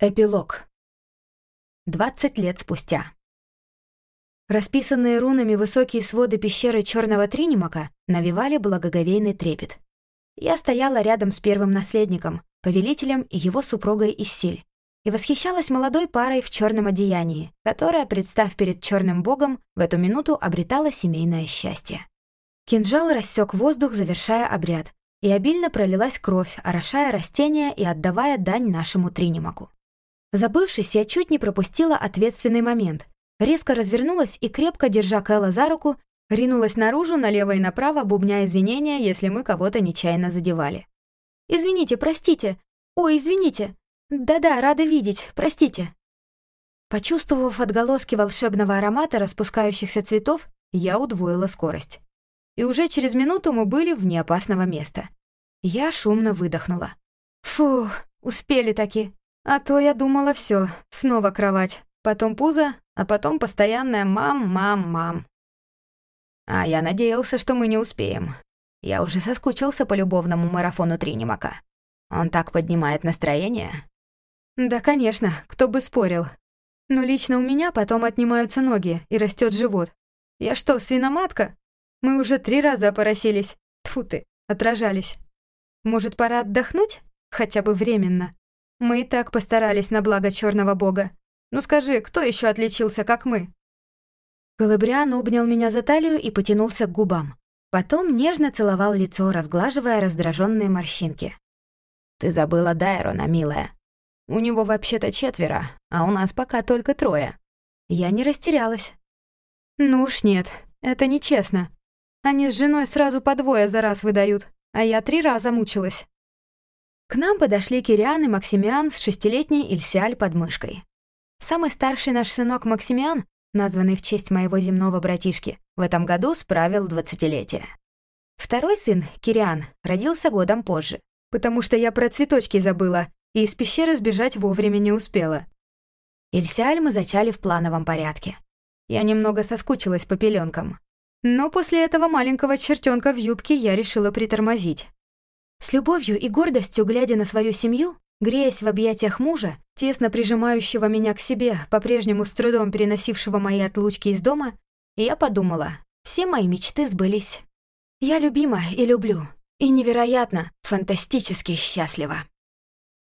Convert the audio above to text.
Эпилог. 20 лет спустя. Расписанные рунами высокие своды пещеры Черного Тринимака навевали благоговейный трепет. Я стояла рядом с первым наследником, повелителем и его супругой Иссиль, и восхищалась молодой парой в черном одеянии, которая, представ перед черным богом, в эту минуту обретала семейное счастье. Кинжал рассек воздух, завершая обряд, и обильно пролилась кровь, орошая растения и отдавая дань нашему Тринимаку. Забывшись, я чуть не пропустила ответственный момент. Резко развернулась и, крепко держа Кэлла за руку, ринулась наружу, налево и направо, бубня извинения, если мы кого-то нечаянно задевали. «Извините, простите! Ой, извините! Да-да, рада видеть, простите!» Почувствовав отголоски волшебного аромата распускающихся цветов, я удвоила скорость. И уже через минуту мы были вне опасного места. Я шумно выдохнула. Фу, успели таки. А то я думала, все, снова кровать, потом пузо, а потом постоянная мам-мам-мам. А я надеялся, что мы не успеем. Я уже соскучился по любовному марафону Тринимака. Он так поднимает настроение. Да, конечно, кто бы спорил. Но лично у меня потом отнимаются ноги и растет живот. Я что, свиноматка? Мы уже три раза опоросились. Тьфу ты, отражались. Может, пора отдохнуть? Хотя бы временно. Мы и так постарались на благо черного бога. Ну скажи, кто еще отличился, как мы?» Галабриан обнял меня за талию и потянулся к губам. Потом нежно целовал лицо, разглаживая раздраженные морщинки. «Ты забыла Дайрона, милая. У него вообще-то четверо, а у нас пока только трое». Я не растерялась. «Ну уж нет, это нечестно. Они с женой сразу по двое за раз выдают, а я три раза мучилась». К нам подошли Кириан и Максимиан с шестилетней Ильсиаль под мышкой. Самый старший наш сынок Максимиан, названный в честь моего земного братишки, в этом году справил двадцатилетие. Второй сын, Кириан, родился годом позже, потому что я про цветочки забыла и из пещеры сбежать вовремя не успела. Ильсиаль мы зачали в плановом порядке. Я немного соскучилась по пеленкам. Но после этого маленького чертенка в юбке я решила притормозить. С любовью и гордостью, глядя на свою семью, греясь в объятиях мужа, тесно прижимающего меня к себе, по-прежнему с трудом переносившего мои отлучки из дома, я подумала, все мои мечты сбылись. Я любима и люблю, и невероятно, фантастически счастлива.